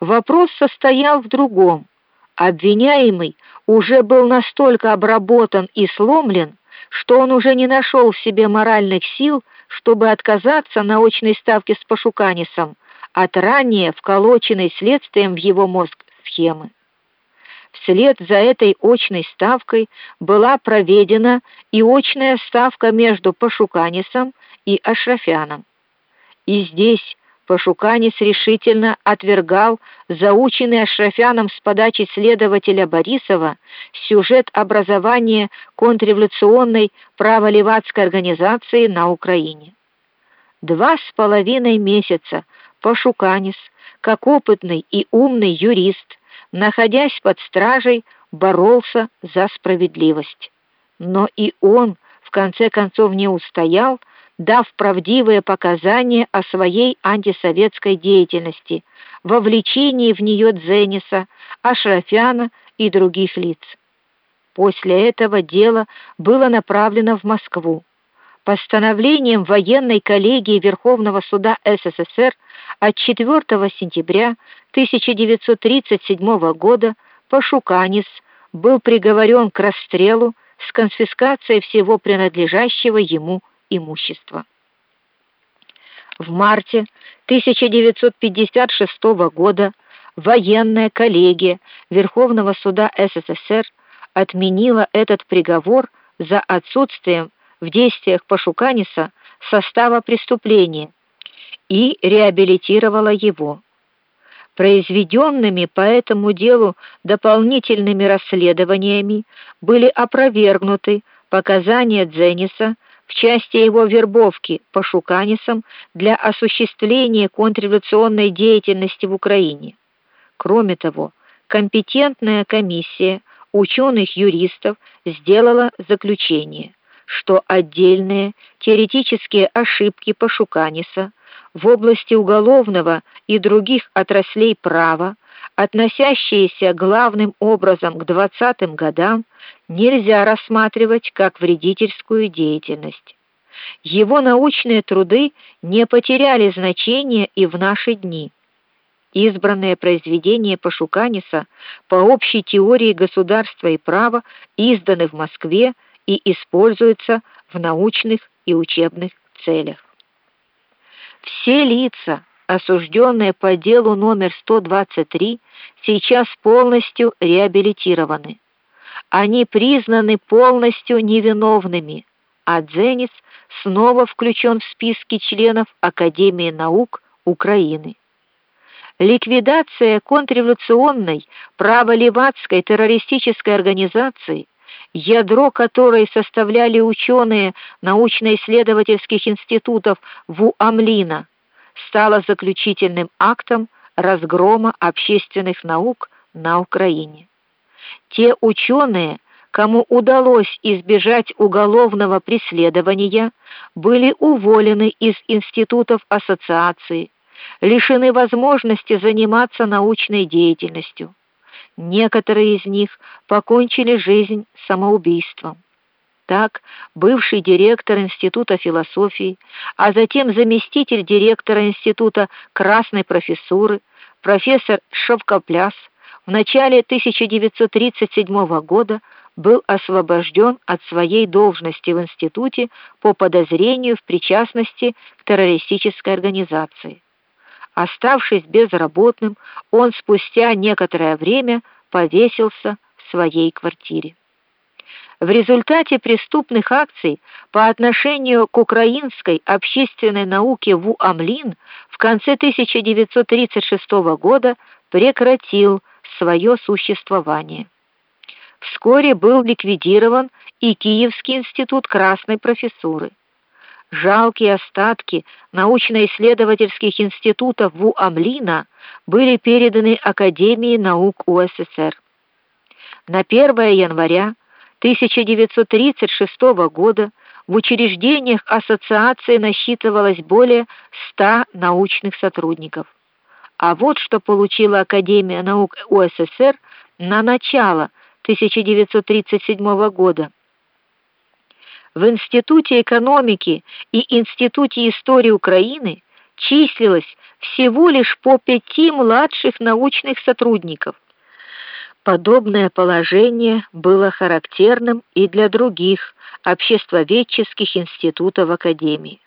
Вопрос состоял в другом. Обвиняемый уже был настолько обработан и сломлен, что он уже не нашел в себе моральных сил, чтобы отказаться на очной ставке с Пашуканисом от ранее вколоченной следствием в его мозг схемы. Вслед за этой очной ставкой была проведена и очная ставка между Пашуканисом и Ашрафяном. И здесь Пашуканис решительно отвергал заученный Ашрафяном с подачи следователя Борисова сюжет образования контрреволюционной праволевацкой организации на Украине. Два с половиной месяца Пашуканис, как опытный и умный юрист, находясь под стражей, боролся за справедливость. Но и он в конце концов не устоял, дав правдивые показания о своей антисоветской деятельности, вовлечении в нее Дзениса, Ашрафяна и других лиц. После этого дело было направлено в Москву. Постановлением военной коллегии Верховного суда СССР от 4 сентября 1937 года Пашуканис был приговорен к расстрелу с конфискацией всего принадлежащего ему имущества. В марте 1956 года военная коллегия Верховного суда СССР отменила этот приговор за отсутствием в действиях Пашуканиса состава преступления и реабилитировала его. Произведенными по этому делу дополнительными расследованиями были опровергнуты показания Дзениса в части его вербовки Пашуканисом для осуществления контрреволюционной деятельности в Украине. Кроме того, компетентная комиссия ученых-юристов сделала заключение что отдельные теоретические ошибки Пашуканиса в области уголовного и других отраслей права, относящиеся главным образом к 20-м годам, нельзя рассматривать как вредительскую деятельность. Его научные труды не потеряли значения и в наши дни. Избранные произведения Пашуканиса по общей теории государства и права изданы в Москве и используется в научных и учебных целях. Все лица, осужденные по делу номер 123, сейчас полностью реабилитированы. Они признаны полностью невиновными, а Дзенис снова включен в списки членов Академии наук Украины. Ликвидация контрреволюционной праволевацкой террористической организации ядро которой составляли ученые научно-исследовательских институтов ВУАМЛИНа, стало заключительным актом разгрома общественных наук на Украине. Те ученые, кому удалось избежать уголовного преследования, были уволены из институтов ассоциации, лишены возможности заниматься научной деятельностью. Некоторые из них покончили жизнь самоубийством. Так, бывший директор Института философии, а затем заместитель директора Института красной профессуры, профессор Шовкопляс, в начале 1937 года был освобожден от своей должности в институте по подозрению в причастности к террористической организации. Оставшись безработным, он спустя некоторое время повесился в своей квартире. В результате преступных акций по отношению к украинской общественной науке ВУАМЛИН в конце 1936 года прекратил свое существование. Вскоре был ликвидирован и Киевский институт красной профессуры жалкие остатки научно-исследовательских институтов ВУАМЛИНа были переданы Академии наук УССР. На 1 января 1936 года в учреждениях ассоциации насчитывалось более 100 научных сотрудников. А вот что получила Академия наук УССР на начало 1937 года в Институте экономики и Институте истории Украины числилось всего лишь по пяти младших научных сотрудников. Подобное положение было характерным и для других обществоведческих институтов академии.